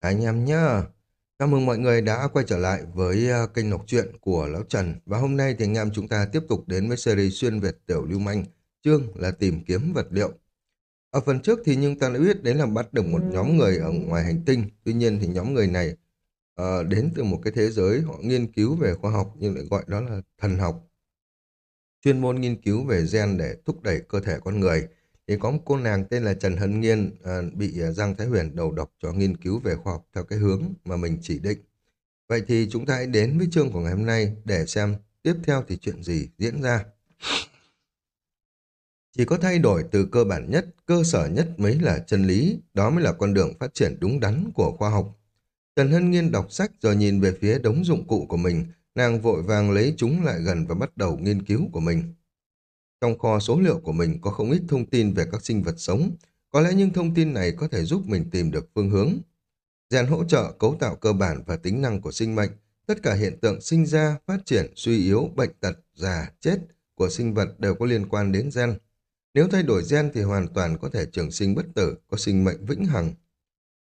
Anh em nhá, chào mừng mọi người đã quay trở lại với à, kênh đọc truyện của Lão Trần. Và hôm nay thì anh em chúng ta tiếp tục đến với series xuyên Việt tiểu lưu manh, chương là tìm kiếm vật liệu. Ở phần trước thì nhưng ta đã biết đấy là bắt được một nhóm người ở ngoài hành tinh, tuy nhiên thì nhóm người này uh, đến từ một cái thế giới họ nghiên cứu về khoa học nhưng lại gọi đó là thần học. Chuyên môn nghiên cứu về gen để thúc đẩy cơ thể con người thì có một cô nàng tên là Trần Hân Nghiên à, bị à, Giang Thái Huyền đầu độc cho nghiên cứu về khoa học theo cái hướng mà mình chỉ định. Vậy thì chúng ta hãy đến với chương của ngày hôm nay để xem tiếp theo thì chuyện gì diễn ra. Chỉ có thay đổi từ cơ bản nhất, cơ sở nhất mới là chân lý, đó mới là con đường phát triển đúng đắn của khoa học. Trần Hân Nghiên đọc sách rồi nhìn về phía đống dụng cụ của mình, nàng vội vàng lấy chúng lại gần và bắt đầu nghiên cứu của mình. Trong kho số liệu của mình có không ít thông tin về các sinh vật sống. Có lẽ những thông tin này có thể giúp mình tìm được phương hướng. Gen hỗ trợ cấu tạo cơ bản và tính năng của sinh mệnh. Tất cả hiện tượng sinh ra, phát triển, suy yếu, bệnh tật, già, chết của sinh vật đều có liên quan đến gen. Nếu thay đổi gen thì hoàn toàn có thể trường sinh bất tử, có sinh mệnh vĩnh hằng.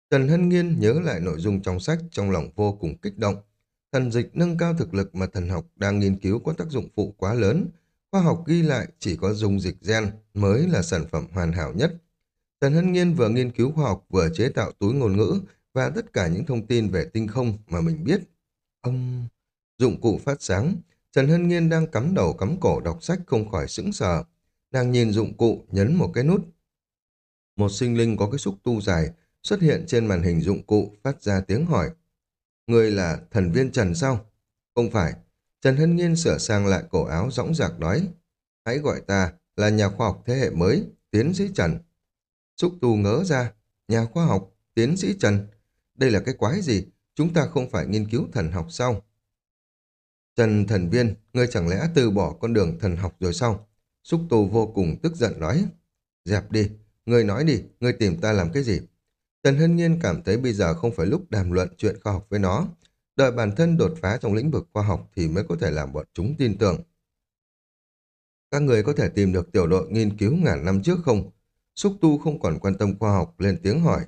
Trần Hân Nghiên nhớ lại nội dung trong sách trong lòng vô cùng kích động. Thần dịch nâng cao thực lực mà thần học đang nghiên cứu có tác dụng phụ quá lớn, Khoa học ghi lại chỉ có dung dịch gen mới là sản phẩm hoàn hảo nhất. Trần Hân Nghiên vừa nghiên cứu khoa học vừa chế tạo túi ngôn ngữ và tất cả những thông tin về tinh không mà mình biết. Ông... Dụng cụ phát sáng, Trần Hân Nghiên đang cắm đầu cắm cổ đọc sách không khỏi sững sờ. Nàng nhìn dụng cụ nhấn một cái nút. Một sinh linh có cái xúc tu dài xuất hiện trên màn hình dụng cụ phát ra tiếng hỏi. Người là thần viên Trần sao? Không phải, Trần Hân Nhiên sửa sang lại cổ áo rõng rạc nói, hãy gọi ta là nhà khoa học thế hệ mới, tiến sĩ Trần. Xúc tu ngớ ra, nhà khoa học, tiến sĩ Trần. Đây là cái quái gì? Chúng ta không phải nghiên cứu thần học sao? Trần thần viên, ngươi chẳng lẽ từ bỏ con đường thần học rồi sao? Xúc tu vô cùng tức giận nói. Dẹp đi, ngươi nói đi, ngươi tìm ta làm cái gì? Trần Hân Nhiên cảm thấy bây giờ không phải lúc đàm luận chuyện khoa học với nó, Đợi bản thân đột phá trong lĩnh vực khoa học thì mới có thể làm bọn chúng tin tưởng. Các người có thể tìm được tiểu đội nghiên cứu ngàn năm trước không? Xúc tu không còn quan tâm khoa học lên tiếng hỏi.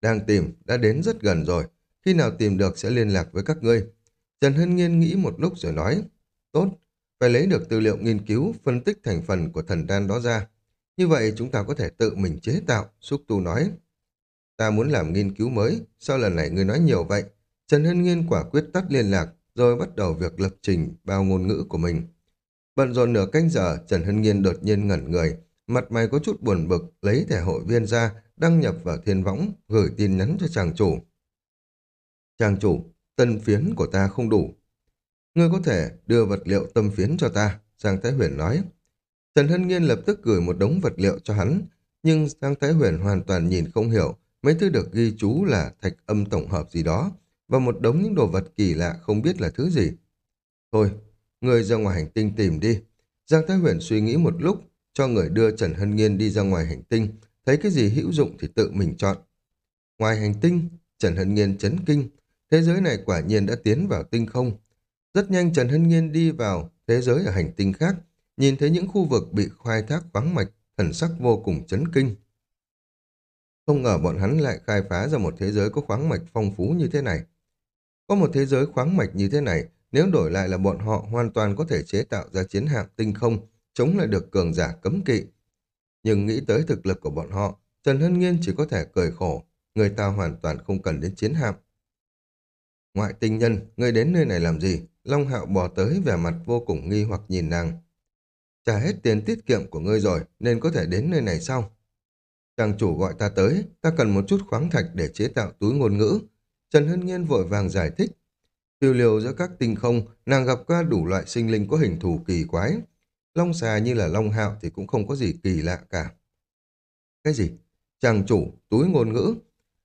Đang tìm, đã đến rất gần rồi. Khi nào tìm được sẽ liên lạc với các ngươi. Trần Hân Nghiên nghĩ một lúc rồi nói. Tốt, phải lấy được tư liệu nghiên cứu, phân tích thành phần của thần đan đó ra. Như vậy chúng ta có thể tự mình chế tạo, Xúc tu nói. Ta muốn làm nghiên cứu mới, sao lần này ngươi nói nhiều vậy? Trần Hân Nghiên quả quyết tắt liên lạc, rồi bắt đầu việc lập trình bao ngôn ngữ của mình. Bận rộn nửa canh giờ, Trần Hân Nghiên đột nhiên ngẩn người, mặt mày có chút buồn bực, lấy thẻ hội viên ra, đăng nhập vào thiên võng, gửi tin nhắn cho chàng chủ. Chàng chủ, tân phiến của ta không đủ. Ngươi có thể đưa vật liệu tâm phiến cho ta, Giang Thái Huyền nói. Trần Hân Nghiên lập tức gửi một đống vật liệu cho hắn, nhưng Giang Thái Huyền hoàn toàn nhìn không hiểu mấy thứ được ghi chú là thạch âm tổng hợp gì đó, và một đống những đồ vật kỳ lạ không biết là thứ gì. Thôi, người ra ngoài hành tinh tìm đi. Giang Thái Huyền suy nghĩ một lúc, cho người đưa Trần Hân Nghiên đi ra ngoài hành tinh, thấy cái gì hữu dụng thì tự mình chọn. Ngoài hành tinh, Trần Hân Nghiên chấn kinh, thế giới này quả nhiên đã tiến vào tinh không. Rất nhanh Trần Hân Nghiên đi vào thế giới ở hành tinh khác, nhìn thấy những khu vực bị khai thác khoáng mạch, thần sắc vô cùng chấn kinh. Không ngờ bọn hắn lại khai phá ra một thế giới có khoáng mạch phong phú như thế này. Có một thế giới khoáng mạch như thế này, nếu đổi lại là bọn họ hoàn toàn có thể chế tạo ra chiến hạm tinh không, chống lại được cường giả cấm kỵ. Nhưng nghĩ tới thực lực của bọn họ, Trần Hân Nghiên chỉ có thể cười khổ, người ta hoàn toàn không cần đến chiến hạm. Ngoại tinh nhân, người đến nơi này làm gì? Long Hạo bò tới vẻ mặt vô cùng nghi hoặc nhìn nàng. Trả hết tiền tiết kiệm của ngươi rồi, nên có thể đến nơi này sau. Chàng chủ gọi ta tới, ta cần một chút khoáng thạch để chế tạo túi ngôn ngữ, Trần Hân Nhiên vội vàng giải thích. Phiêu liều giữa các tinh không, nàng gặp qua đủ loại sinh linh có hình thù kỳ quái. Long xà như là long hạo thì cũng không có gì kỳ lạ cả. Cái gì? Chàng chủ, túi ngôn ngữ.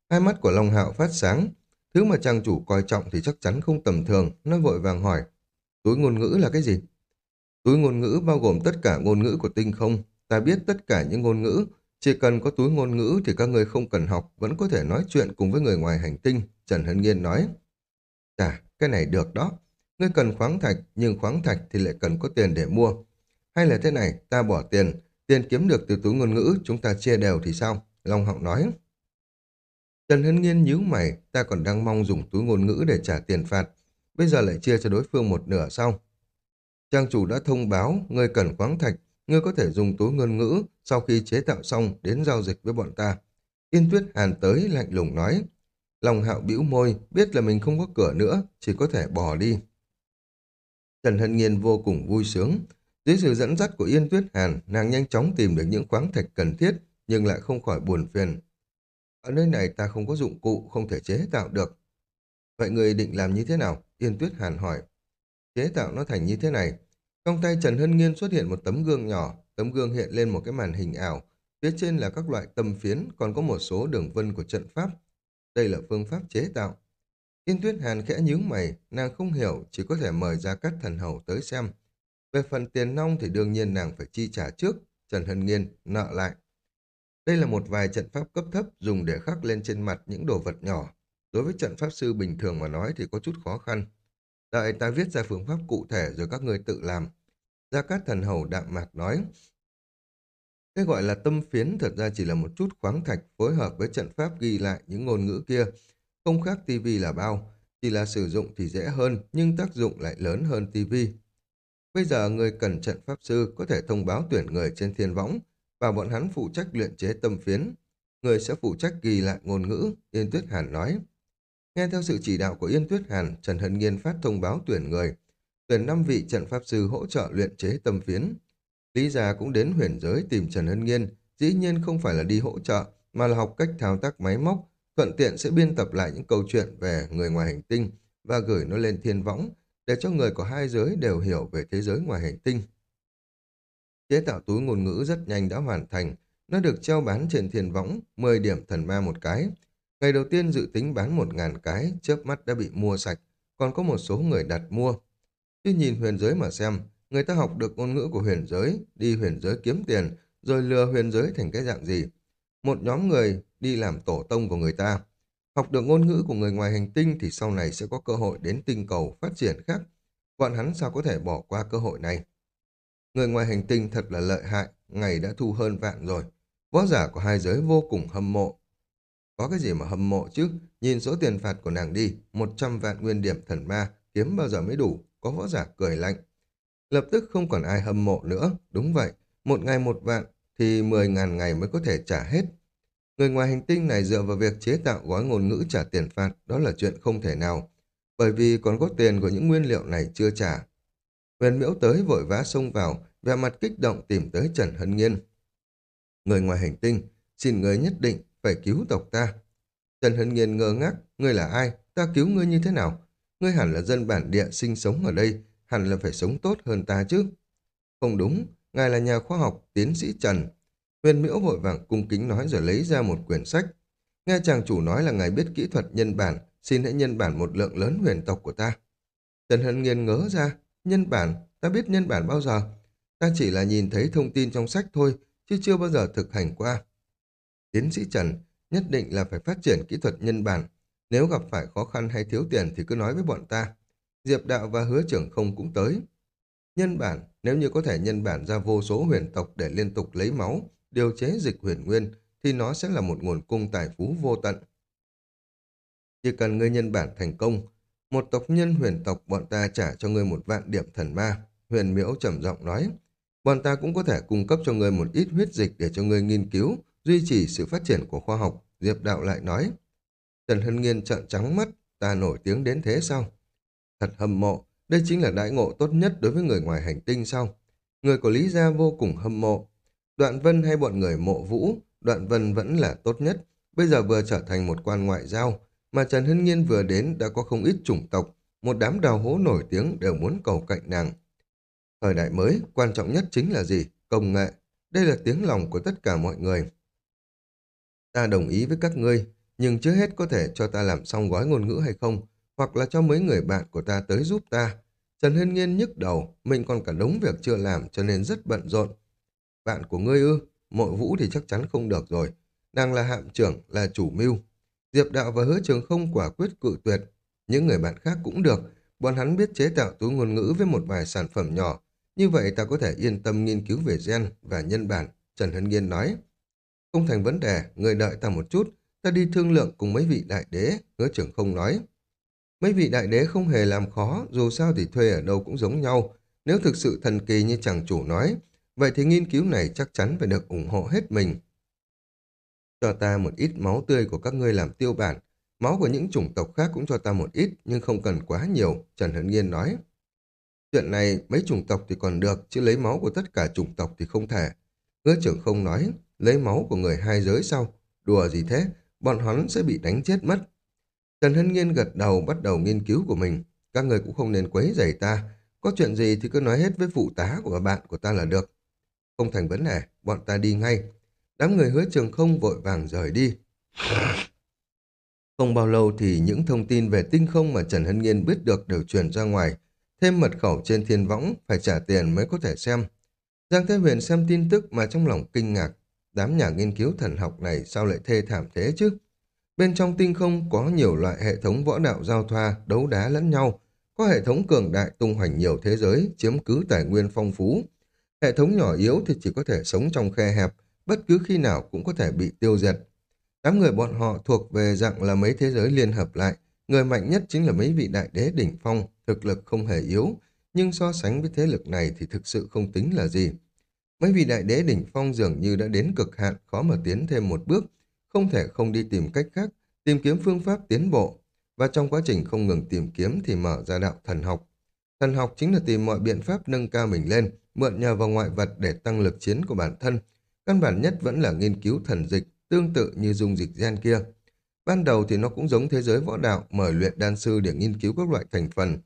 Hai mắt của long hạo phát sáng. Thứ mà chàng chủ coi trọng thì chắc chắn không tầm thường. Nó vội vàng hỏi. Túi ngôn ngữ là cái gì? Túi ngôn ngữ bao gồm tất cả ngôn ngữ của tinh không. Ta biết tất cả những ngôn ngữ. Chỉ cần có túi ngôn ngữ thì các người không cần học vẫn có thể nói chuyện cùng với người ngoài hành tinh. Trần Hân Nghiên nói. Chà, cái này được đó. Ngươi cần khoáng thạch, nhưng khoáng thạch thì lại cần có tiền để mua. Hay là thế này, ta bỏ tiền, tiền kiếm được từ túi ngôn ngữ, chúng ta chia đều thì sao? Long Họng nói. Trần Hân Nghiên nhíu mày, ta còn đang mong dùng túi ngôn ngữ để trả tiền phạt. Bây giờ lại chia cho đối phương một nửa sau. Trang chủ đã thông báo, ngươi cần khoáng thạch, ngươi có thể dùng túi ngôn ngữ sau khi chế tạo xong đến giao dịch với bọn ta. Yên Tuyết Hàn tới lạnh lùng nói. Lòng hạo bĩu môi, biết là mình không có cửa nữa, chỉ có thể bỏ đi. Trần Hân Nghiên vô cùng vui sướng. Dưới sự dẫn dắt của Yên Tuyết Hàn, nàng nhanh chóng tìm được những khoáng thạch cần thiết, nhưng lại không khỏi buồn phiền. Ở nơi này ta không có dụng cụ, không thể chế tạo được. Vậy người định làm như thế nào? Yên Tuyết Hàn hỏi. Chế tạo nó thành như thế này. Trong tay Trần Hân Nghiên xuất hiện một tấm gương nhỏ, tấm gương hiện lên một cái màn hình ảo. Phía trên là các loại tâm phiến, còn có một số đường vân của trận pháp. Đây là phương pháp chế tạo. Yên Tuyết Hàn khẽ nhướng mày, nàng không hiểu, chỉ có thể mời ra các thần hầu tới xem. Về phần tiền nong thì đương nhiên nàng phải chi trả trước, Trần Hân Nghiên nợ lại. Đây là một vài trận pháp cấp thấp dùng để khắc lên trên mặt những đồ vật nhỏ. Đối với trận pháp sư bình thường mà nói thì có chút khó khăn. Đợi ta viết ra phương pháp cụ thể rồi các người tự làm. Gia Cát Thần Hầu đạm mạc nói. Cái gọi là tâm phiến thật ra chỉ là một chút khoáng thạch phối hợp với trận pháp ghi lại những ngôn ngữ kia. Không khác TV là bao, chỉ là sử dụng thì dễ hơn nhưng tác dụng lại lớn hơn TV. Bây giờ người cần trận pháp sư có thể thông báo tuyển người trên thiên võng và bọn hắn phụ trách luyện chế tâm phiến. Người sẽ phụ trách ghi lại ngôn ngữ, Yên Tuyết Hàn nói. Nghe theo sự chỉ đạo của Yên Tuyết Hàn, Trần Hân Nghiên phát thông báo tuyển người. Tuyển 5 vị trận pháp sư hỗ trợ luyện chế tâm phiến. Lý Gia cũng đến huyền giới tìm Trần Hân Nghiên, dĩ nhiên không phải là đi hỗ trợ, mà là học cách thao tác máy móc, thuận tiện sẽ biên tập lại những câu chuyện về người ngoài hành tinh và gửi nó lên thiên võng, để cho người của hai giới đều hiểu về thế giới ngoài hành tinh. Chế tạo túi ngôn ngữ rất nhanh đã hoàn thành, nó được treo bán trên thiên võng, 10 điểm thần ma một cái. Ngày đầu tiên dự tính bán 1.000 cái, chớp mắt đã bị mua sạch, còn có một số người đặt mua. Chứ nhìn huyền giới mà xem, người ta học được ngôn ngữ của huyền giới, đi huyền giới kiếm tiền, rồi lừa huyền giới thành cái dạng gì. Một nhóm người đi làm tổ tông của người ta. Học được ngôn ngữ của người ngoài hành tinh thì sau này sẽ có cơ hội đến tinh cầu phát triển khác. Bọn hắn sao có thể bỏ qua cơ hội này? Người ngoài hành tinh thật là lợi hại, ngày đã thu hơn vạn rồi. Võ giả của hai giới vô cùng hâm mộ. Có cái gì mà hâm mộ chứ? Nhìn số tiền phạt của nàng đi, 100 vạn nguyên điểm thần ma, kiếm bao giờ mới đủ, có võ giả cười lạnh. Lập tức không còn ai hâm mộ nữa, đúng vậy, một ngày một vạn thì 10.000 ngày mới có thể trả hết. Người ngoài hành tinh này dựa vào việc chế tạo gói ngôn ngữ trả tiền phạt, đó là chuyện không thể nào. Bởi vì còn có tiền của những nguyên liệu này chưa trả. Huyền miễu tới vội vã xông vào, vẻ mặt kích động tìm tới Trần Hân Nghiên. Người ngoài hành tinh, xin người nhất định phải cứu tộc ta. Trần Hân Nghiên ngơ ngác, ngươi là ai? Ta cứu ngươi như thế nào? Ngươi hẳn là dân bản địa sinh sống ở đây, hẳn là phải sống tốt hơn ta chứ. Không đúng, ngài là nhà khoa học, tiến sĩ Trần. Huyền miễu vội vàng cung kính nói rồi lấy ra một quyển sách. Nghe chàng chủ nói là ngài biết kỹ thuật nhân bản, xin hãy nhân bản một lượng lớn huyền tộc của ta. Trần Hân Nghiên ngớ ra, nhân bản, ta biết nhân bản bao giờ? Ta chỉ là nhìn thấy thông tin trong sách thôi, chứ chưa bao giờ thực hành qua. Tiến sĩ Trần nhất định là phải phát triển kỹ thuật nhân bản. Nếu gặp phải khó khăn hay thiếu tiền thì cứ nói với bọn ta. Diệp Đạo và Hứa Trưởng không cũng tới. Nhân bản, nếu như có thể nhân bản ra vô số huyền tộc để liên tục lấy máu, điều chế dịch huyền nguyên, thì nó sẽ là một nguồn cung tài phú vô tận. Chỉ cần ngươi nhân bản thành công, một tộc nhân huyền tộc bọn ta trả cho ngươi một vạn điểm thần ma. Huyền miễu trầm giọng nói, bọn ta cũng có thể cung cấp cho ngươi một ít huyết dịch để cho ngươi nghiên cứu, duy trì sự phát triển của khoa học. Diệp Đạo lại nói, Trần Hân Nghiên trợn trắng mắt, ta nổi tiếng đến thế sao? Thật hâm mộ, đây chính là đại ngộ tốt nhất đối với người ngoài hành tinh sao? Người của Lý Gia vô cùng hâm mộ. Đoạn Vân hay bọn người mộ vũ, Đoạn Vân vẫn là tốt nhất, bây giờ vừa trở thành một quan ngoại giao, mà Trần Hân Nhiên vừa đến đã có không ít chủng tộc, một đám đào hố nổi tiếng đều muốn cầu cạnh nàng. Thời đại mới, quan trọng nhất chính là gì? Công nghệ. Đây là tiếng lòng của tất cả mọi người. Ta đồng ý với các ngươi, nhưng trước hết có thể cho ta làm xong gói ngôn ngữ hay không, hoặc là cho mấy người bạn của ta tới giúp ta. Trần Hân Nhiên nhức đầu, mình còn cả đống việc chưa làm cho nên rất bận rộn. Bạn của ngươi ư, mội vũ thì chắc chắn không được rồi. Nàng là hạm trưởng, là chủ mưu. Diệp Đạo và Hứa Trường không quả quyết cự tuyệt. Những người bạn khác cũng được. Bọn hắn biết chế tạo túi ngôn ngữ với một vài sản phẩm nhỏ. Như vậy ta có thể yên tâm nghiên cứu về gen và nhân bản, Trần Hân Nghiên nói. Không thành vấn đề, người đợi ta một chút. ta đi thương lượng cùng mấy vị đại đế, hứa trưởng không nói. Mấy vị đại đế không hề làm khó, dù sao thì thuê ở đâu cũng giống nhau. Nếu thực sự thần kỳ như chàng chủ nói, vậy thì nghiên cứu này chắc chắn phải được ủng hộ hết mình. Cho ta một ít máu tươi của các ngươi làm tiêu bản, máu của những chủng tộc khác cũng cho ta một ít, nhưng không cần quá nhiều, Trần Hấn Nghiên nói. Chuyện này mấy chủng tộc thì còn được, chứ lấy máu của tất cả chủng tộc thì không thể. Hứa trưởng không nói, lấy máu của người hai giới sau. Đùa gì thế, bọn hắn sẽ bị đánh chết mất. Trần Hân Nghiên gật đầu bắt đầu nghiên cứu của mình. Các người cũng không nên quấy rầy ta. Có chuyện gì thì cứ nói hết với phụ tá của bạn của ta là được. Không thành vấn đề, bọn ta đi ngay. Đám người hứa trường không vội vàng rời đi. Không bao lâu thì những thông tin về tinh không mà Trần Hân Nghiên biết được đều truyền ra ngoài. Thêm mật khẩu trên thiên võng, phải trả tiền mới có thể xem. Giang Thế Huyền xem tin tức mà trong lòng kinh ngạc. Đám nhà nghiên cứu thần học này sao lại thê thảm thế chứ? Bên trong tinh không có nhiều loại hệ thống võ đạo giao thoa, đấu đá lẫn nhau. Có hệ thống cường đại tung hoành nhiều thế giới, chiếm cứ tài nguyên phong phú. Hệ thống nhỏ yếu thì chỉ có thể sống trong khe hẹp, bất cứ khi nào cũng có thể bị tiêu diệt. Đám người bọn họ thuộc về dạng là mấy thế giới liên hợp lại. Người mạnh nhất chính là mấy vị đại đế đỉnh phong, thực lực không hề yếu, nhưng so sánh với thế lực này thì thực sự không tính là gì. Mấy vị đại đế đỉnh phong dường như đã đến cực hạn, khó mà tiến thêm một bước, không thể không đi tìm cách khác, tìm kiếm phương pháp tiến bộ. Và trong quá trình không ngừng tìm kiếm thì mở ra đạo thần học. Thần học chính là tìm mọi biện pháp nâng cao mình lên, mượn nhờ vào ngoại vật để tăng lực chiến của bản thân. Căn bản nhất vẫn là nghiên cứu thần dịch, tương tự như dung dịch gen kia. Ban đầu thì nó cũng giống thế giới võ đạo, mời luyện đan sư để nghiên cứu các loại thành phần.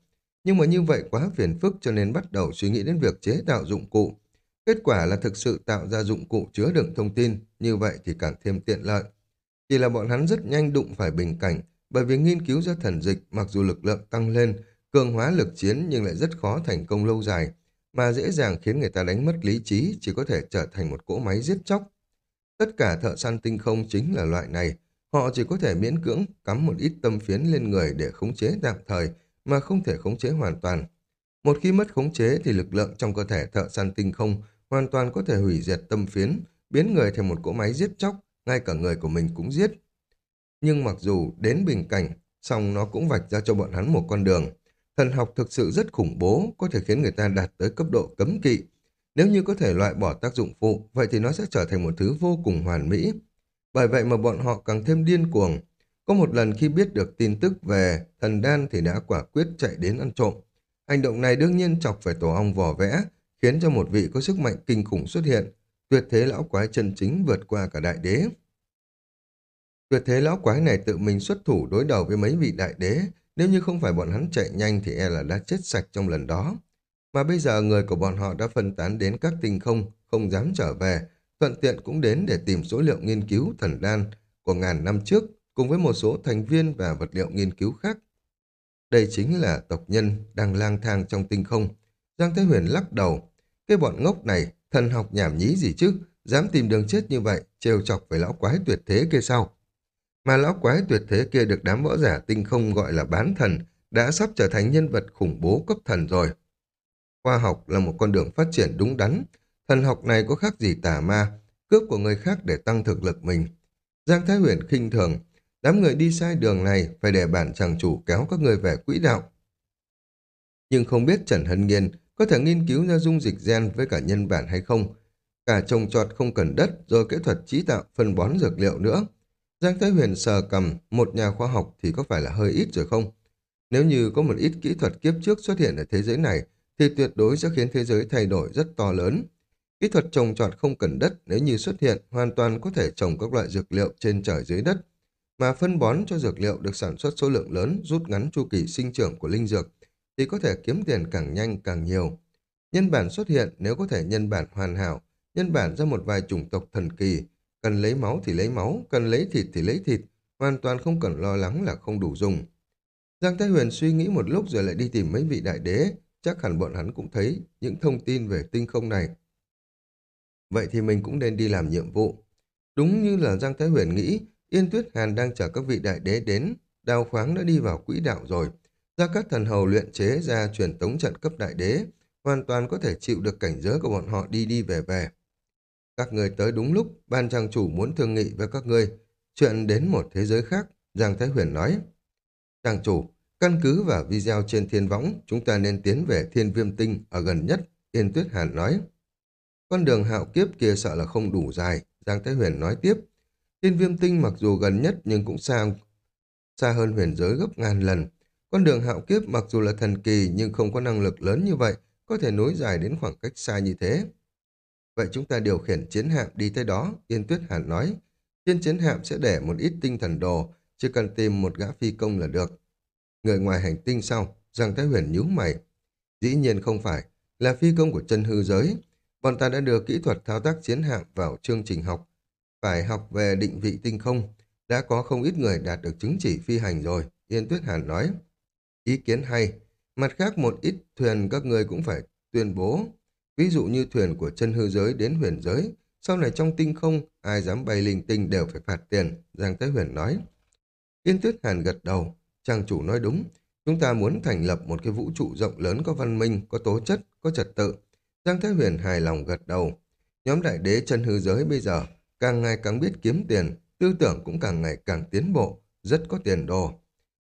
Nhưng mà như vậy quá phiền phức cho nên bắt đầu suy nghĩ đến việc chế tạo dụng cụ. Kết quả là thực sự tạo ra dụng cụ chứa đựng thông tin, như vậy thì càng thêm tiện lợi. Chỉ là bọn hắn rất nhanh đụng phải bình cảnh, bởi vì nghiên cứu ra thần dịch mặc dù lực lượng tăng lên, cường hóa lực chiến nhưng lại rất khó thành công lâu dài, mà dễ dàng khiến người ta đánh mất lý trí, chỉ có thể trở thành một cỗ máy giết chóc. Tất cả thợ săn tinh không chính là loại này, họ chỉ có thể miễn cưỡng cắm một ít tâm phiến lên người để khống chế tạm thời, mà không thể khống chế hoàn toàn. Một khi mất khống chế thì lực lượng trong cơ thể thợ săn tinh không hoàn toàn có thể hủy diệt tâm phiến, biến người thành một cỗ máy giết chóc, ngay cả người của mình cũng giết. Nhưng mặc dù đến bình cảnh, song nó cũng vạch ra cho bọn hắn một con đường. Thần học thực sự rất khủng bố, có thể khiến người ta đạt tới cấp độ cấm kỵ. Nếu như có thể loại bỏ tác dụng phụ, vậy thì nó sẽ trở thành một thứ vô cùng hoàn mỹ. Bởi vậy mà bọn họ càng thêm điên cuồng. Có một lần khi biết được tin tức về thần đan thì đã quả quyết chạy đến ăn trộm. Hành động này đương nhiên chọc phải tổ ong vỏ vẽ, khiến cho một vị có sức mạnh kinh khủng xuất hiện, tuyệt thế lão quái chân chính vượt qua cả đại đế. Tuyệt thế lão quái này tự mình xuất thủ đối đầu với mấy vị đại đế, nếu như không phải bọn hắn chạy nhanh thì e là đã chết sạch trong lần đó. Mà bây giờ người của bọn họ đã phân tán đến các tinh không, không dám trở về, thuận tiện cũng đến để tìm số liệu nghiên cứu thần đan của ngàn năm trước, cùng với một số thành viên và vật liệu nghiên cứu khác. Đây chính là tộc nhân đang lang thang trong tinh không. Giang Thế Huyền lắc đầu. Cái bọn ngốc này, thần học nhảm nhí gì chứ, dám tìm đường chết như vậy, trêu chọc với lão quái tuyệt thế kia sao? Mà lão quái tuyệt thế kia được đám võ giả tinh không gọi là bán thần, đã sắp trở thành nhân vật khủng bố cấp thần rồi. Khoa học là một con đường phát triển đúng đắn, thần học này có khác gì tà ma, cướp của người khác để tăng thực lực mình. Giang Thái Huyền khinh thường, đám người đi sai đường này phải để bản chàng chủ kéo các người về quỹ đạo. Nhưng không biết Trần Hân Nghiên có thể nghiên cứu ra dung dịch gen với cả nhân bản hay không. Cả trồng trọt không cần đất rồi kỹ thuật trí tạo phân bón dược liệu nữa. Giang Thái Huyền sờ cầm một nhà khoa học thì có phải là hơi ít rồi không? Nếu như có một ít kỹ thuật kiếp trước xuất hiện ở thế giới này thì tuyệt đối sẽ khiến thế giới thay đổi rất to lớn. Kỹ thuật trồng trọt không cần đất nếu như xuất hiện hoàn toàn có thể trồng các loại dược liệu trên trời dưới đất. Mà phân bón cho dược liệu được sản xuất số lượng lớn rút ngắn chu kỳ sinh trưởng của linh dược thì có thể kiếm tiền càng nhanh càng nhiều. Nhân bản xuất hiện nếu có thể nhân bản hoàn hảo, nhân bản ra một vài chủng tộc thần kỳ, cần lấy máu thì lấy máu, cần lấy thịt thì lấy thịt, hoàn toàn không cần lo lắng là không đủ dùng. Giang Thái Huyền suy nghĩ một lúc rồi lại đi tìm mấy vị đại đế, chắc hẳn bọn hắn cũng thấy những thông tin về tinh không này. Vậy thì mình cũng nên đi làm nhiệm vụ. Đúng như là Giang Thái Huyền nghĩ, Yên Tuyết Hàn đang chờ các vị đại đế đến, đào khoáng đã đi vào quỹ đạo rồi. Ra các thần hầu luyện chế ra truyền tống trận cấp đại đế, hoàn toàn có thể chịu được cảnh giới của bọn họ đi đi về về. Các người tới đúng lúc, ban trang chủ muốn thương nghị với các ngươi. Chuyện đến một thế giới khác, Giang Thái Huyền nói. Trang chủ, căn cứ vào video trên thiên võng, chúng ta nên tiến về thiên viêm tinh ở gần nhất, Yên Tuyết Hàn nói. Con đường hạo kiếp kia sợ là không đủ dài, Giang Thái Huyền nói tiếp. Thiên viêm tinh mặc dù gần nhất nhưng cũng xa, xa hơn huyền giới gấp ngàn lần. Con đường hạo kiếp mặc dù là thần kỳ nhưng không có năng lực lớn như vậy, có thể nối dài đến khoảng cách xa như thế. Vậy chúng ta điều khiển chiến hạm đi tới đó, Yên Tuyết Hàn nói. Trên chiến hạm sẽ để một ít tinh thần đồ, chỉ cần tìm một gã phi công là được. Người ngoài hành tinh sau, Giang Thái Huyền nhíu mày. Dĩ nhiên không phải, là phi công của chân hư giới. Bọn ta đã đưa kỹ thuật thao tác chiến hạm vào chương trình học. Phải học về định vị tinh không. Đã có không ít người đạt được chứng chỉ phi hành rồi, Yên Tuyết Hàn nói. Ý kiến hay. Mặt khác một ít thuyền các người cũng phải tuyên bố. Ví dụ như thuyền của chân hư giới đến huyền giới. Sau này trong tinh không, ai dám bay linh tinh đều phải phạt tiền, Giang Thái Huyền nói. Yên Tuyết Hàn gật đầu. Trang chủ nói đúng. Chúng ta muốn thành lập một cái vũ trụ rộng lớn có văn minh, có tố chất, có trật tự. Giang Thái Huyền hài lòng gật đầu. Nhóm đại đế chân hư giới bây giờ càng ngày càng biết kiếm tiền, tư tưởng cũng càng ngày càng tiến bộ, rất có tiền đồ.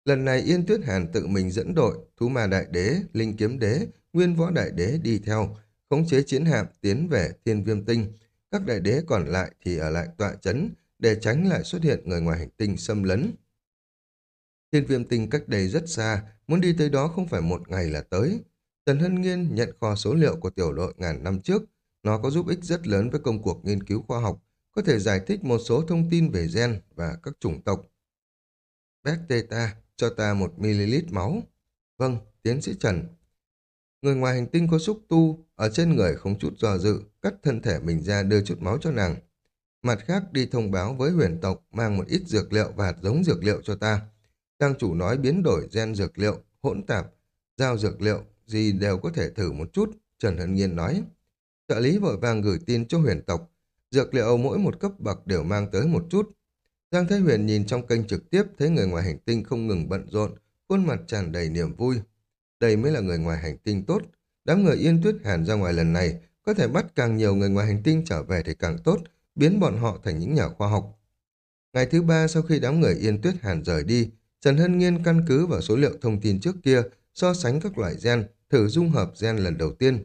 Lần này Yên Tuyết Hàn tự mình dẫn đội, Thú Ma Đại Đế, Linh Kiếm Đế, Nguyên Võ Đại Đế đi theo, khống chế chiến hạm tiến về Thiên Viêm Tinh. Các đại đế còn lại thì ở lại tọa chấn để tránh lại xuất hiện người ngoài hành tinh xâm lấn. Thiên Viêm Tinh cách đây rất xa, muốn đi tới đó không phải một ngày là tới. Tần Hân Nghiên nhận kho số liệu của tiểu đội ngàn năm trước, nó có giúp ích rất lớn với công cuộc nghiên cứu khoa học, có thể giải thích một số thông tin về gen và các chủng tộc. beta cho ta một ml máu. Vâng, tiến sĩ Trần. Người ngoài hành tinh có xúc tu, ở trên người không chút do dự, cắt thân thể mình ra đưa chút máu cho nàng. Mặt khác đi thông báo với huyền tộc mang một ít dược liệu và hạt giống dược liệu cho ta. Trang chủ nói biến đổi gen dược liệu, hỗn tạp, giao dược liệu, gì đều có thể thử một chút, Trần Hân Nhiên nói. Trợ lý vội vàng gửi tin cho huyền tộc, dược liệu mỗi một cấp bậc đều mang tới một chút. Giang Thế Huyền nhìn trong kênh trực tiếp thấy người ngoài hành tinh không ngừng bận rộn, khuôn mặt tràn đầy niềm vui. Đây mới là người ngoài hành tinh tốt. Đám người yên tuyết hàn ra ngoài lần này có thể bắt càng nhiều người ngoài hành tinh trở về thì càng tốt, biến bọn họ thành những nhà khoa học. Ngày thứ ba sau khi đám người yên tuyết hàn rời đi, Trần Hân Nghiên căn cứ vào số liệu thông tin trước kia so sánh các loại gen, thử dung hợp gen lần đầu tiên.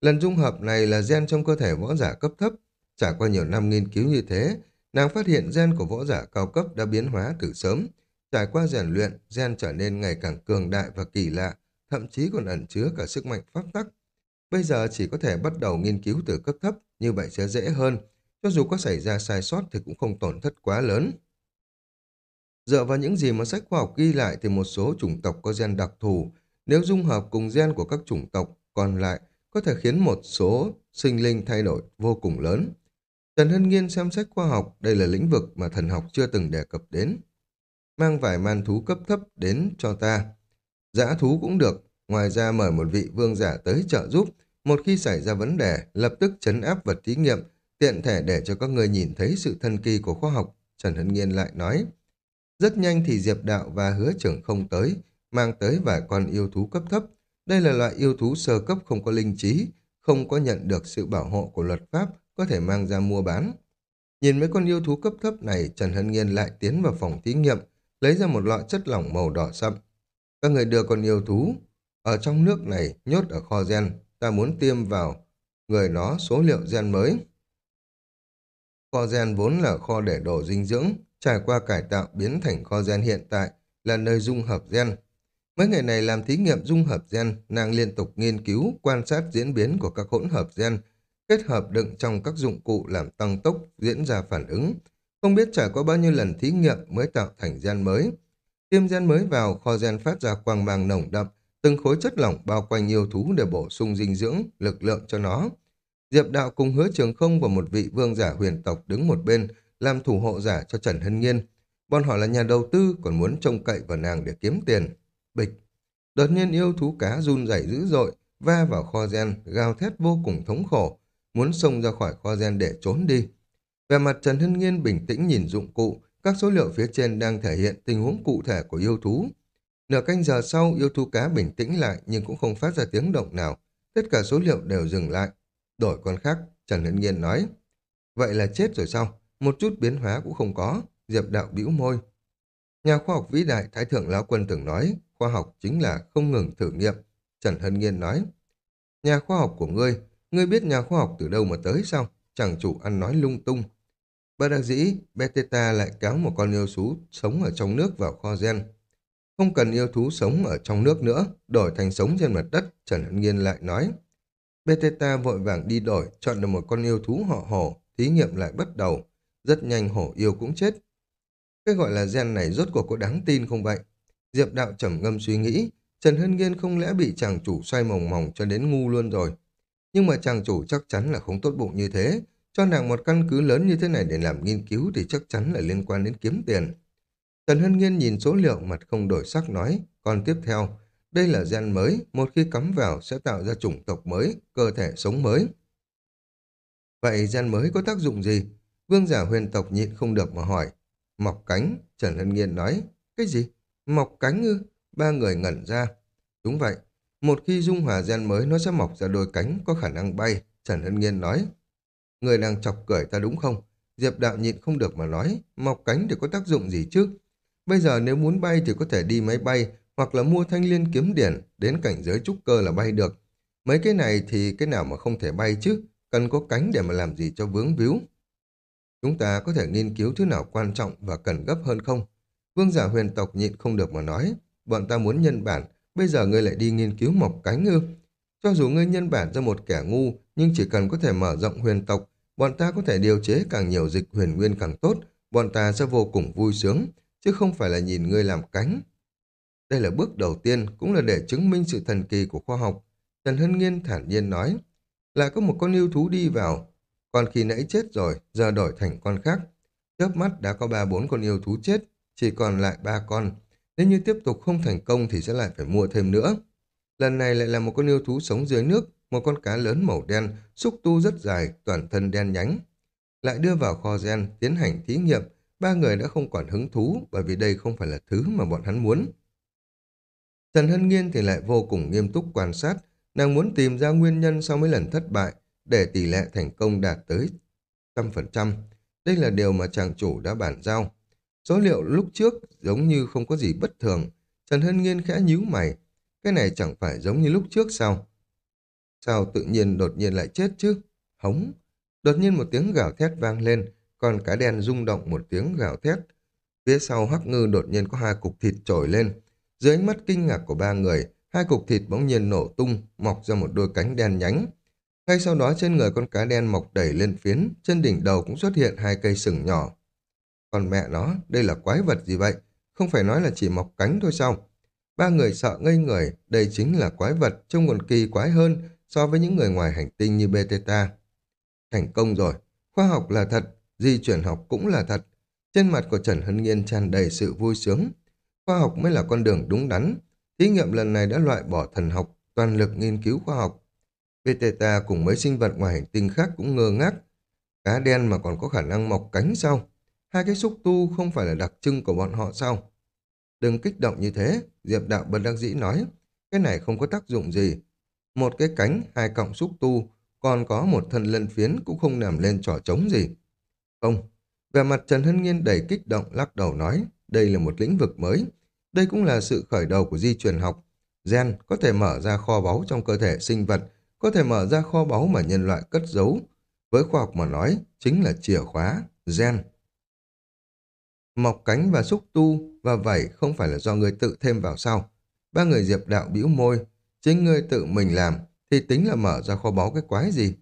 Lần dung hợp này là gen trong cơ thể võ giả cấp thấp. Trải qua nhiều năm nghiên cứu như thế, nàng phát hiện gen của võ giả cao cấp đã biến hóa từ sớm. Trải qua rèn luyện, gen trở nên ngày càng cường đại và kỳ lạ, thậm chí còn ẩn chứa cả sức mạnh pháp tắc. Bây giờ chỉ có thể bắt đầu nghiên cứu từ cấp thấp, như vậy sẽ dễ hơn. Cho dù có xảy ra sai sót thì cũng không tổn thất quá lớn. Dựa vào những gì mà sách khoa học ghi lại thì một số chủng tộc có gen đặc thù, nếu dung hợp cùng gen của các chủng tộc còn lại có thể khiến một số sinh linh thay đổi vô cùng lớn. Trần Hân Nghiên xem sách khoa học, đây là lĩnh vực mà thần học chưa từng đề cập đến. Mang vài man thú cấp thấp đến cho ta. Giã thú cũng được, ngoài ra mời một vị vương giả tới trợ giúp, một khi xảy ra vấn đề, lập tức chấn áp vật thí nghiệm, tiện thể để cho các người nhìn thấy sự thần kỳ của khoa học, Trần Hân Nghiên lại nói. Rất nhanh thì Diệp Đạo và Hứa Trưởng không tới, mang tới vài con yêu thú cấp thấp. Đây là loại yêu thú sơ cấp không có linh trí, không có nhận được sự bảo hộ của luật pháp, có thể mang ra mua bán. Nhìn mấy con yêu thú cấp thấp này, Trần Hân Nghiên lại tiến vào phòng thí nghiệm, lấy ra một loại chất lỏng màu đỏ sậm. Các người đưa con yêu thú ở trong nước này nhốt ở kho gen, ta muốn tiêm vào người nó số liệu gen mới. Kho gen vốn là kho để đồ dinh dưỡng, trải qua cải tạo biến thành kho gen hiện tại là nơi dung hợp gen. Mấy ngày này làm thí nghiệm dung hợp gen, nàng liên tục nghiên cứu, quan sát diễn biến của các hỗn hợp gen, kết hợp đựng trong các dụng cụ làm tăng tốc diễn ra phản ứng. Không biết trải qua bao nhiêu lần thí nghiệm mới tạo thành gen mới. Tiêm gen mới vào, kho gen phát ra quang mang nồng đậm, từng khối chất lỏng bao quanh yêu thú để bổ sung dinh dưỡng, lực lượng cho nó. Diệp đạo cùng hứa trường không và một vị vương giả huyền tộc đứng một bên, làm thủ hộ giả cho Trần Hân nhiên Bọn họ là nhà đầu tư còn muốn trông cậy vào nàng để kiếm tiền. Bịch. Đột nhiên yêu thú cá run rẩy dữ dội, va vào kho gen, gào thét vô cùng thống khổ, muốn xông ra khỏi kho gen để trốn đi. Về mặt Trần Hân Nghiên bình tĩnh nhìn dụng cụ, các số liệu phía trên đang thể hiện tình huống cụ thể của yêu thú. Nửa canh giờ sau, yêu thú cá bình tĩnh lại nhưng cũng không phát ra tiếng động nào. Tất cả số liệu đều dừng lại. Đổi con khác, Trần Hân Nghiên nói. Vậy là chết rồi sao? Một chút biến hóa cũng không có. Diệp Đạo bĩu môi. Nhà khoa học vĩ đại Thái Thượng Lão Quân từng nói, khoa học chính là không ngừng thử nghiệm. Trần Hân Nghiên nói, nhà khoa học của ngươi, ngươi biết nhà khoa học từ đâu mà tới sao? Chẳng chủ ăn nói lung tung. Bất đắc dĩ, Beteta lại kéo một con yêu thú sống ở trong nước vào kho gen. Không cần yêu thú sống ở trong nước nữa, đổi thành sống trên mặt đất, Trần Hân Nghiên lại nói. Beteta vội vàng đi đổi, chọn được một con yêu thú họ hổ, thí nghiệm lại bắt đầu. Rất nhanh hổ yêu cũng chết. Cái gọi là gen này rốt cuộc có đáng tin không vậy? Diệp đạo trầm ngâm suy nghĩ, Trần Hân Nghiên không lẽ bị chàng chủ xoay mỏng mỏng cho đến ngu luôn rồi. Nhưng mà chàng chủ chắc chắn là không tốt bụng như thế, cho nàng một căn cứ lớn như thế này để làm nghiên cứu thì chắc chắn là liên quan đến kiếm tiền. Trần Hân Nghiên nhìn số liệu mặt không đổi sắc nói, còn tiếp theo, đây là gen mới, một khi cắm vào sẽ tạo ra chủng tộc mới, cơ thể sống mới. Vậy gen mới có tác dụng gì? Vương giả huyền tộc nhịn không được mà hỏi. Mọc cánh, Trần Hân Nghiên nói. Cái gì? Mọc cánh ư? Ba người ngẩn ra. Đúng vậy, một khi dung hòa gen mới nó sẽ mọc ra đôi cánh có khả năng bay, Trần Hân Nghiên nói. Người đang chọc cười ta đúng không? Diệp đạo nhịn không được mà nói, mọc cánh thì có tác dụng gì chứ? Bây giờ nếu muốn bay thì có thể đi máy bay, hoặc là mua thanh liên kiếm điển, đến cảnh giới trúc cơ là bay được. Mấy cái này thì cái nào mà không thể bay chứ, cần có cánh để mà làm gì cho vướng víu. Chúng ta có thể nghiên cứu thứ nào quan trọng và cần gấp hơn không? Vương giả huyền tộc nhịn không được mà nói, bọn ta muốn nhân bản, bây giờ ngươi lại đi nghiên cứu mọc cánh ư. Cho dù ngươi nhân bản ra một kẻ ngu, nhưng chỉ cần có thể mở rộng huyền tộc, bọn ta có thể điều chế càng nhiều dịch huyền nguyên càng tốt, bọn ta sẽ vô cùng vui sướng, chứ không phải là nhìn ngươi làm cánh. Đây là bước đầu tiên, cũng là để chứng minh sự thần kỳ của khoa học. Trần Hân Nghiên thản nhiên nói, lại có một con yêu thú đi vào, còn khi nãy chết rồi, giờ đổi thành con khác. Chớp mắt đã có ba bốn con yêu thú chết, chỉ còn lại ba con. Nếu như tiếp tục không thành công thì sẽ lại phải mua thêm nữa. Lần này lại là một con yêu thú sống dưới nước, một con cá lớn màu đen, xúc tu rất dài, toàn thân đen nhánh. Lại đưa vào kho gen, tiến hành thí nghiệm, ba người đã không còn hứng thú bởi vì đây không phải là thứ mà bọn hắn muốn. Trần Hân Nghiên thì lại vô cùng nghiêm túc quan sát, nàng muốn tìm ra nguyên nhân sau mấy lần thất bại để tỷ lệ thành công đạt tới trăm phần trăm. Đây là điều mà chàng chủ đã bản giao. Số liệu lúc trước giống như không có gì bất thường. Trần Hân Nghiên khẽ nhíu mày. Cái này chẳng phải giống như lúc trước sao? Sao tự nhiên đột nhiên lại chết chứ? Hống! Đột nhiên một tiếng gào thét vang lên, còn cá đen rung động một tiếng gào thét. Phía sau hắc ngư đột nhiên có hai cục thịt trồi lên. Dưới ánh mắt kinh ngạc của ba người, hai cục thịt bỗng nhiên nổ tung, mọc ra một đôi cánh đen nhánh. Ngay sau đó trên người con cá đen mọc đẩy lên phiến, trên đỉnh đầu cũng xuất hiện hai cây sừng nhỏ. Còn mẹ nó, đây là quái vật gì vậy? Không phải nói là chỉ mọc cánh thôi sao? Ba người sợ ngây người, đây chính là quái vật, trông còn kỳ quái hơn so với những người ngoài hành tinh như Beteta. Thành công rồi, khoa học là thật, di chuyển học cũng là thật. Trên mặt của Trần Hân Nghiên tràn đầy sự vui sướng. Khoa học mới là con đường đúng đắn. Thí nghiệm lần này đã loại bỏ thần học, toàn lực nghiên cứu khoa học. Beteta cùng mấy sinh vật ngoài hành tinh khác cũng ngơ ngác. Cá đen mà còn có khả năng mọc cánh sao? Hai cái xúc tu không phải là đặc trưng của bọn họ sao? Đừng kích động như thế, Diệp Đạo bất đắc dĩ nói. Cái này không có tác dụng gì. Một cái cánh, hai cọng xúc tu, còn có một thân lân phiến cũng không nằm lên trò trống gì. Không, về mặt Trần Hân Nghiên đầy kích động lắc đầu nói, đây là một lĩnh vực mới. Đây cũng là sự khởi đầu của di truyền học. Gen có thể mở ra kho báu trong cơ thể sinh vật, có thể mở ra kho báu mà nhân loại cất giấu. Với khoa học mà nói, chính là chìa khóa, gen. Mọc cánh và xúc tu và vảy không phải là do người tự thêm vào sau. Ba người diệp đạo bĩu môi, chính ngươi tự mình làm thì tính là mở ra kho báu cái quái gì.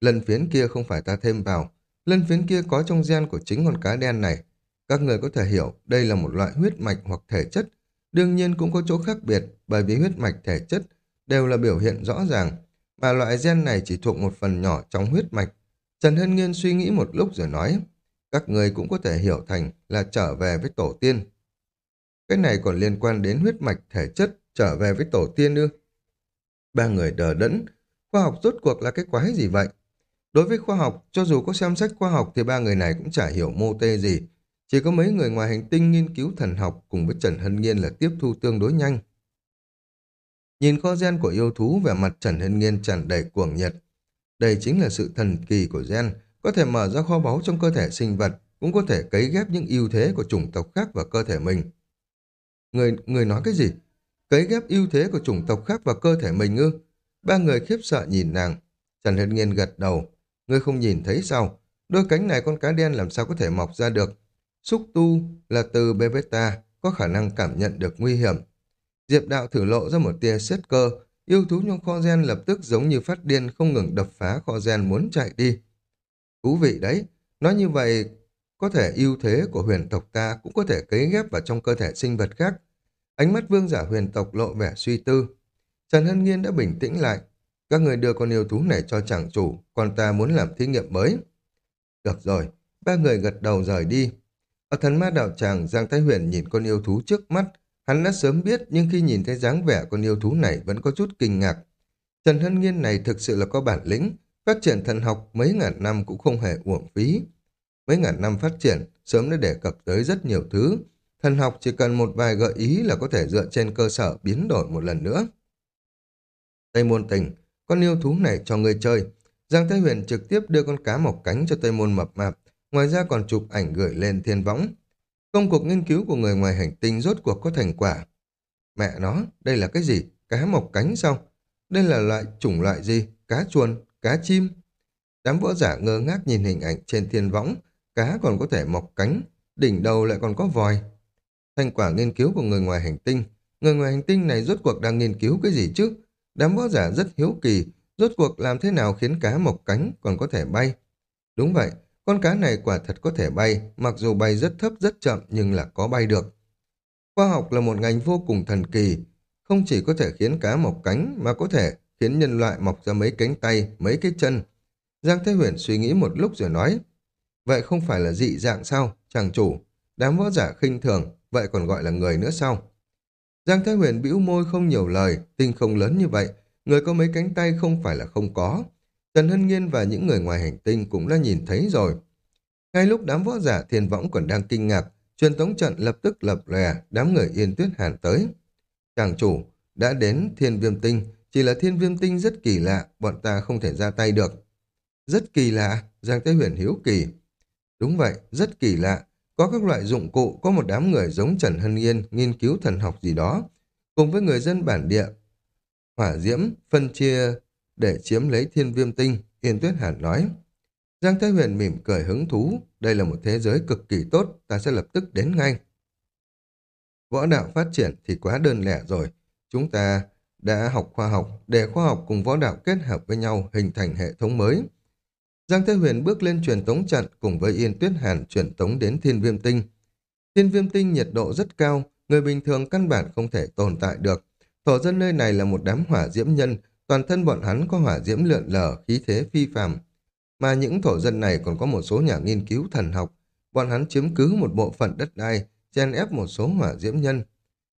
Lần phiến kia không phải ta thêm vào, lần phiến kia có trong gen của chính con cá đen này. Các người có thể hiểu đây là một loại huyết mạch hoặc thể chất, đương nhiên cũng có chỗ khác biệt bởi vì huyết mạch thể chất đều là biểu hiện rõ ràng, mà loại gen này chỉ thuộc một phần nhỏ trong huyết mạch. Trần Hân Nghiên suy nghĩ một lúc rồi nói, các người cũng có thể hiểu thành là trở về với tổ tiên. Cái này còn liên quan đến huyết mạch thể chất trở về với tổ tiên ư? Ba người đờ đẫn, khoa học rốt cuộc là cái quái gì vậy? Đối với khoa học, cho dù có xem sách khoa học thì ba người này cũng chả hiểu mô tê gì. Chỉ có mấy người ngoài hành tinh nghiên cứu thần học cùng với Trần Hân Nghiên là tiếp thu tương đối nhanh. Nhìn kho gen của yêu thú về mặt Trần Hân Nghiên tràn đầy cuồng nhiệt. Đây chính là sự thần kỳ của gen, có thể mở ra kho báu trong cơ thể sinh vật, cũng có thể cấy ghép những ưu thế của chủng tộc khác vào cơ thể mình. Người, người nói cái gì? Cấy ghép ưu thế của chủng tộc khác vào cơ thể mình ư? Ba người khiếp sợ nhìn nàng. Trần Hân Nghiên gật đầu. Ngươi không nhìn thấy sao? Đôi cánh này con cá đen làm sao có thể mọc ra được? Xúc tu là từ beta có khả năng cảm nhận được nguy hiểm. Diệp đạo thử lộ ra một tia xét cơ, yêu thú trong kho gen lập tức giống như phát điên không ngừng đập phá kho gen muốn chạy đi. Thú vị đấy, nói như vậy có thể ưu thế của huyền tộc ta cũng có thể cấy ghép vào trong cơ thể sinh vật khác. Ánh mắt vương giả huyền tộc lộ vẻ suy tư. Trần Hân Nghiên đã bình tĩnh lại. Các người đưa con yêu thú này cho chàng chủ, còn ta muốn làm thí nghiệm mới. Được rồi, ba người gật đầu rời đi. Ở thần ma đạo tràng, Giang Thái Huyền nhìn con yêu thú trước mắt. Hắn đã sớm biết nhưng khi nhìn thấy dáng vẻ con yêu thú này vẫn có chút kinh ngạc. Trần Hân Nghiên này thực sự là có bản lĩnh, phát triển thần học mấy ngàn năm cũng không hề uổng phí. Mấy ngàn năm phát triển, sớm đã đề cập tới rất nhiều thứ. Thần học chỉ cần một vài gợi ý là có thể dựa trên cơ sở biến đổi một lần nữa. Tây môn tình, con yêu thú này cho người chơi. Giang Thái Huyền trực tiếp đưa con cá mọc cánh cho Tây môn mập mạp, ngoài ra còn chụp ảnh gửi lên thiên võng. Công cuộc nghiên cứu của người ngoài hành tinh rốt cuộc có thành quả. Mẹ nó, đây là cái gì? Cá mọc cánh sao? Đây là loại chủng loại gì? Cá chuồn? Cá chim? Đám võ giả ngơ ngác nhìn hình ảnh trên thiên võng, cá còn có thể mọc cánh, đỉnh đầu lại còn có vòi. Thành quả nghiên cứu của người ngoài hành tinh, người ngoài hành tinh này rốt cuộc đang nghiên cứu cái gì chứ? Đám võ giả rất hiếu kỳ, rốt cuộc làm thế nào khiến cá mọc cánh còn có thể bay? Đúng vậy, con cá này quả thật có thể bay, mặc dù bay rất thấp rất chậm nhưng là có bay được. Khoa học là một ngành vô cùng thần kỳ, không chỉ có thể khiến cá mọc cánh mà có thể khiến nhân loại mọc ra mấy cánh tay, mấy cái chân. Giang Thế Huyền suy nghĩ một lúc rồi nói, vậy không phải là dị dạng sao, chàng chủ, đám võ giả khinh thường, vậy còn gọi là người nữa sao? Giang Thế Huyền bĩu môi không nhiều lời, tinh không lớn như vậy, người có mấy cánh tay không phải là không có. Trần Hân Nghiên và những người ngoài hành tinh cũng đã nhìn thấy rồi. Ngay lúc đám võ giả thiên võng còn đang kinh ngạc, truyền tống trận lập tức lập lè, đám người yên tuyết hàn tới. Chàng chủ, đã đến thiên viêm tinh, chỉ là thiên viêm tinh rất kỳ lạ, bọn ta không thể ra tay được. Rất kỳ lạ, Giang Thế Huyền hiếu kỳ. Đúng vậy, rất kỳ lạ. Có các loại dụng cụ, có một đám người giống Trần Hân Yên nghiên cứu thần học gì đó, cùng với người dân bản địa. Hỏa diễm, phân chia để chiếm lấy thiên viêm tinh, Yên Tuyết Hàn nói. Giang thế Huyền mỉm cười hứng thú, đây là một thế giới cực kỳ tốt, ta sẽ lập tức đến ngay. Võ đạo phát triển thì quá đơn lẻ rồi, chúng ta đã học khoa học, để khoa học cùng võ đạo kết hợp với nhau hình thành hệ thống mới. Giang Thế Huyền bước lên truyền tống trận cùng với Yên Tuyết Hàn truyền tống đến Thiên Viêm Tinh. Thiên Viêm Tinh nhiệt độ rất cao, người bình thường căn bản không thể tồn tại được. Thổ dân nơi này là một đám hỏa diễm nhân, toàn thân bọn hắn có hỏa diễm lượn lờ, khí thế phi phàm. Mà những thổ dân này còn có một số nhà nghiên cứu thần học, bọn hắn chiếm cứ một bộ phận đất đai, chen ép một số hỏa diễm nhân.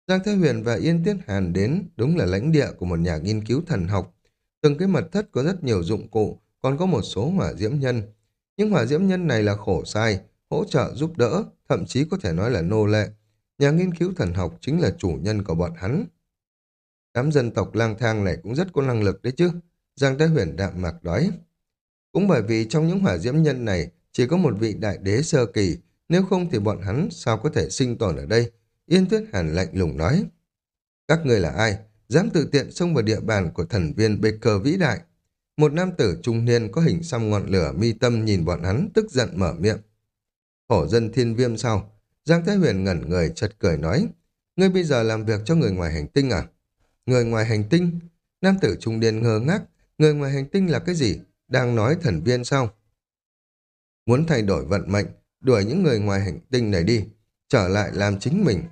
Giang Thế Huyền và Yên Tiết Hàn đến đúng là lãnh địa của một nhà nghiên cứu thần học. Từng cái mật thất có rất nhiều dụng cụ, còn có một số hỏa diễm nhân. Những hỏa diễm nhân này là khổ sai, hỗ trợ giúp đỡ, thậm chí có thể nói là nô lệ. Nhà nghiên cứu thần học chính là chủ nhân của bọn hắn. Đám dân tộc lang thang này cũng rất có năng lực đấy chứ. Giang Thế Huyền đạm mạc nói. Cũng bởi vì trong những hỏa diễm nhân này chỉ có một vị đại đế sơ kỳ, nếu không thì bọn hắn sao có thể sinh tồn ở đây. Yên Tuyết Hàn lạnh lùng nói. Các ngươi là ai? Dám tự tiện xông vào địa bàn của thần viên Baker vĩ đại. Một nam tử trung niên có hình xăm ngọn lửa mi tâm nhìn bọn hắn tức giận mở miệng. Hổ dân thiên viêm sao? Giang Thái Huyền ngẩn người chật cười nói. Ngươi bây giờ làm việc cho người ngoài hành tinh à? Người ngoài hành tinh? Nam tử trung niên ngơ ngác. Người ngoài hành tinh là cái gì? Đang nói thần viên sao? Muốn thay đổi vận mệnh, đuổi những người ngoài hành tinh này đi, trở lại làm chính mình.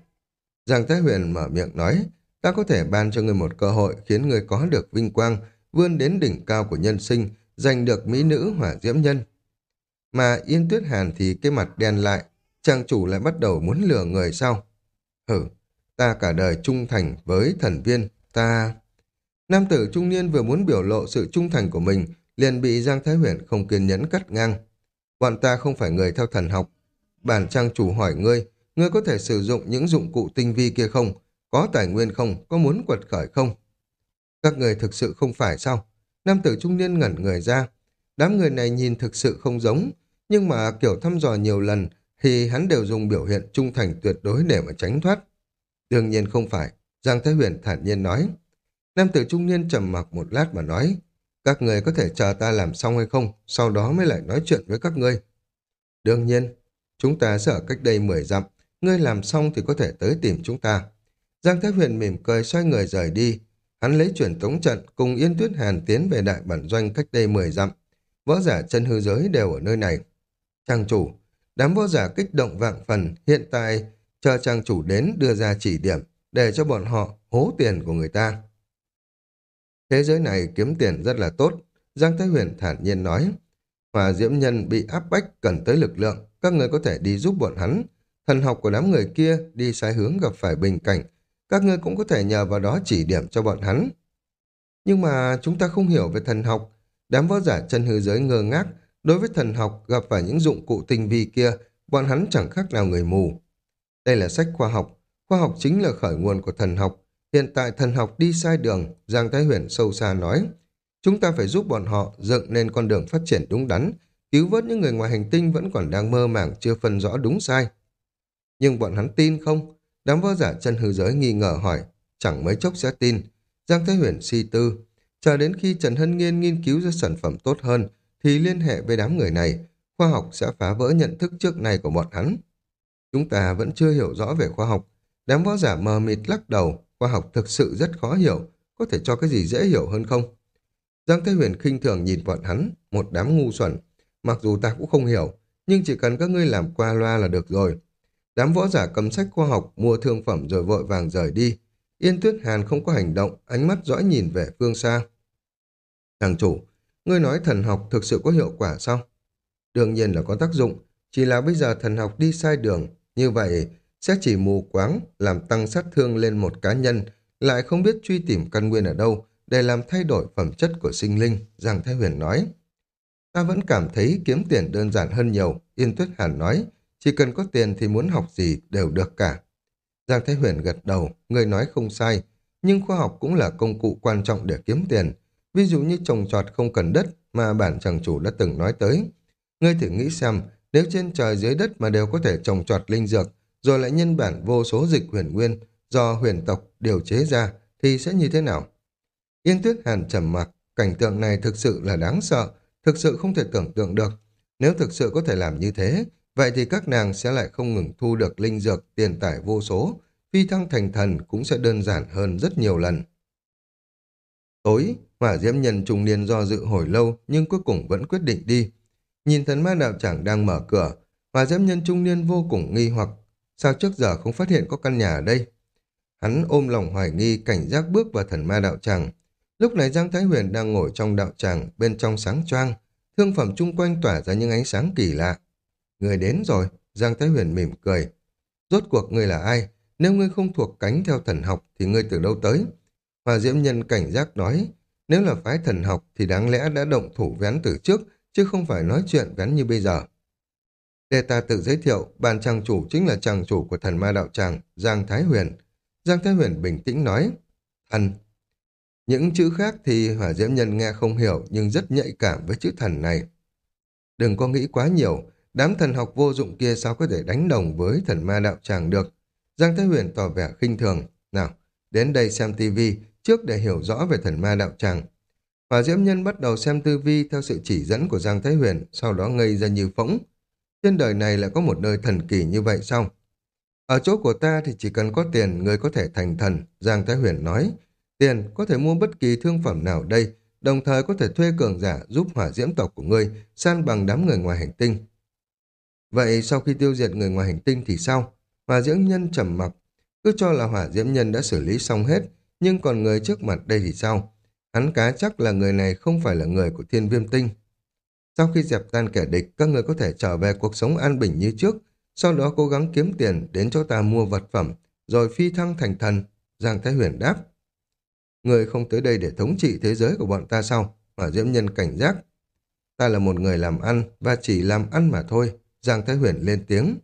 Giang Thái Huyền mở miệng nói, ta có thể ban cho người một cơ hội khiến người có được vinh quang, vươn đến đỉnh cao của nhân sinh, giành được mỹ nữ hỏa diễm nhân. Mà Yên Tuyết Hàn thì cái mặt đen lại, chàng chủ lại bắt đầu muốn lừa người sao? Hử, ta cả đời trung thành với thần viên, ta... Nam tử trung niên vừa muốn biểu lộ sự trung thành của mình, liền bị Giang Thái Huyền không kiên nhẫn cắt ngang. Bọn ta không phải người theo thần học. Bản trang chủ hỏi ngươi, ngươi có thể sử dụng những dụng cụ tinh vi kia không? Có tài nguyên không? Có muốn quật khởi không? Các người thực sự không phải sao? Nam tử trung niên ngẩn người ra. Đám người này nhìn thực sự không giống, nhưng mà kiểu thăm dò nhiều lần, thì hắn đều dùng biểu hiện trung thành tuyệt đối để mà tránh thoát. Đương nhiên không phải, Giang Thái Huyền thản nhiên nói. Nam tử trung niên trầm mặc một lát mà nói, các người có thể chờ ta làm xong hay không, sau đó mới lại nói chuyện với các ngươi. Đương nhiên, chúng ta sẽ ở cách đây 10 dặm, ngươi làm xong thì có thể tới tìm chúng ta. Giang Thái Huyền mỉm cười xoay người rời đi, hắn lấy chuyển tống trận cùng Yên Tuyết Hàn tiến về đại bản doanh cách đây 10 dặm. Võ giả chân hư giới đều ở nơi này. Trang chủ, đám võ giả kích động vạn phần, hiện tại chờ trang chủ đến đưa ra chỉ điểm để cho bọn họ hố tiền của người ta. Thế giới này kiếm tiền rất là tốt, Giang Thái Huyền thản nhiên nói. Hòa diễm nhân bị áp bách cần tới lực lượng, các người có thể đi giúp bọn hắn. Thần học của đám người kia đi sai hướng gặp phải bình cảnh, các ngươi cũng có thể nhờ vào đó chỉ điểm cho bọn hắn. Nhưng mà chúng ta không hiểu về thần học, đám võ giả chân hư giới ngơ ngác, đối với thần học gặp phải những dụng cụ tinh vi kia, bọn hắn chẳng khác nào người mù. Đây là sách khoa học, khoa học chính là khởi nguồn của thần học, Hiện tại thần học đi sai đường, Giang Thái Huyền sâu xa nói. Chúng ta phải giúp bọn họ dựng nên con đường phát triển đúng đắn, cứu vớt những người ngoài hành tinh vẫn còn đang mơ màng chưa phân rõ đúng sai. Nhưng bọn hắn tin không? Đám võ giả chân hư giới nghi ngờ hỏi, chẳng mấy chốc sẽ tin. Giang Thái Huyền si tư, chờ đến khi Trần Hân Nghiên nghiên cứu ra sản phẩm tốt hơn, thì liên hệ với đám người này, khoa học sẽ phá vỡ nhận thức trước này của bọn hắn. Chúng ta vẫn chưa hiểu rõ về khoa học, đám võ giả mờ mịt lắc đầu, khoa học thực sự rất khó hiểu, có thể cho cái gì dễ hiểu hơn không? Giang Thế Huyền khinh thường nhìn bọn hắn, một đám ngu xuẩn. Mặc dù ta cũng không hiểu, nhưng chỉ cần các ngươi làm qua loa là được rồi. Đám võ giả cầm sách khoa học, mua thương phẩm rồi vội vàng rời đi. Yên Tuyết Hàn không có hành động, ánh mắt dõi nhìn về phương xa. Thằng chủ, ngươi nói thần học thực sự có hiệu quả sao? Đương nhiên là có tác dụng, chỉ là bây giờ thần học đi sai đường. Như vậy, sẽ chỉ mù quáng làm tăng sát thương lên một cá nhân, lại không biết truy tìm căn nguyên ở đâu để làm thay đổi phẩm chất của sinh linh, Giang Thái Huyền nói. Ta vẫn cảm thấy kiếm tiền đơn giản hơn nhiều, Yên Tuyết Hàn nói, chỉ cần có tiền thì muốn học gì đều được cả. Giang Thái Huyền gật đầu, người nói không sai, nhưng khoa học cũng là công cụ quan trọng để kiếm tiền. Ví dụ như trồng trọt không cần đất mà bản chàng chủ đã từng nói tới. Ngươi thử nghĩ xem, nếu trên trời dưới đất mà đều có thể trồng trọt linh dược, rồi lại nhân bản vô số dịch huyền nguyên do huyền tộc điều chế ra thì sẽ như thế nào? Yên tuyết hàn trầm mặc, cảnh tượng này thực sự là đáng sợ, thực sự không thể tưởng tượng được. Nếu thực sự có thể làm như thế, vậy thì các nàng sẽ lại không ngừng thu được linh dược, tiền tải vô số, phi thăng thành thần cũng sẽ đơn giản hơn rất nhiều lần. Tối, hỏa diễm nhân trung niên do dự hồi lâu nhưng cuối cùng vẫn quyết định đi. Nhìn thần ma đạo tràng đang mở cửa, hỏa diễm nhân trung niên vô cùng nghi hoặc Sao trước giờ không phát hiện có căn nhà ở đây? Hắn ôm lòng hoài nghi cảnh giác bước vào thần ma đạo tràng. Lúc này Giang Thái Huyền đang ngồi trong đạo tràng bên trong sáng choang, thương phẩm chung quanh tỏa ra những ánh sáng kỳ lạ. Người đến rồi, Giang Thái Huyền mỉm cười. Rốt cuộc người là ai? Nếu ngươi không thuộc cánh theo thần học thì ngươi từ đâu tới? Hòa Diễm Nhân cảnh giác nói, nếu là phái thần học thì đáng lẽ đã động thủ vén từ trước, chứ không phải nói chuyện vén như bây giờ. Để ta tự giới thiệu, bàn trang chủ chính là trang chủ của thần ma đạo tràng, Giang Thái Huyền. Giang Thái Huyền bình tĩnh nói, thần. Những chữ khác thì hỏa diễm nhân nghe không hiểu nhưng rất nhạy cảm với chữ thần này. Đừng có nghĩ quá nhiều, đám thần học vô dụng kia sao có thể đánh đồng với thần ma đạo tràng được. Giang Thái Huyền tỏ vẻ khinh thường. Nào, đến đây xem tivi trước để hiểu rõ về thần ma đạo tràng. Hỏa diễm nhân bắt đầu xem tư vi theo sự chỉ dẫn của Giang Thái Huyền, sau đó ngây ra như phỗng. Trên đời này lại có một nơi thần kỳ như vậy sao? Ở chỗ của ta thì chỉ cần có tiền người có thể thành thần, Giang Thái Huyền nói. Tiền có thể mua bất kỳ thương phẩm nào đây, đồng thời có thể thuê cường giả giúp hỏa diễm tộc của ngươi san bằng đám người ngoài hành tinh. Vậy sau khi tiêu diệt người ngoài hành tinh thì sao? Hỏa diễm nhân trầm mặc, cứ cho là hỏa diễm nhân đã xử lý xong hết, nhưng còn người trước mặt đây thì sao? Hắn cá chắc là người này không phải là người của thiên viêm tinh. Sau khi dẹp tan kẻ địch, các người có thể trở về cuộc sống an bình như trước, sau đó cố gắng kiếm tiền đến cho ta mua vật phẩm, rồi phi thăng thành thần. Giang Thái Huyền đáp. Người không tới đây để thống trị thế giới của bọn ta sao? Hỏa Diễm Nhân cảnh giác. Ta là một người làm ăn và chỉ làm ăn mà thôi. Giang Thái Huyền lên tiếng.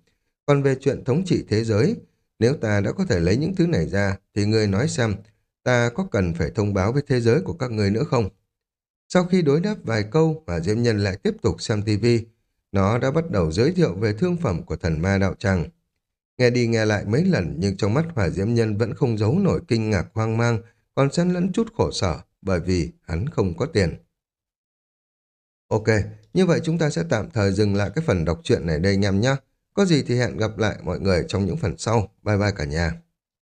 Còn về chuyện thống trị thế giới, nếu ta đã có thể lấy những thứ này ra, thì người nói xem, ta có cần phải thông báo với thế giới của các người nữa không? Sau khi đối đáp vài câu, Hỏa Diễm Nhân lại tiếp tục xem TV. Nó đã bắt đầu giới thiệu về thương phẩm của thần ma đạo tràng. Nghe đi nghe lại mấy lần nhưng trong mắt hỏa diễm nhân vẫn không giấu nổi kinh ngạc hoang mang, còn xen lẫn chút khổ sở bởi vì hắn không có tiền. Ok, như vậy chúng ta sẽ tạm thời dừng lại cái phần đọc truyện này đây anh em nhé. Có gì thì hẹn gặp lại mọi người trong những phần sau. Bye bye cả nhà.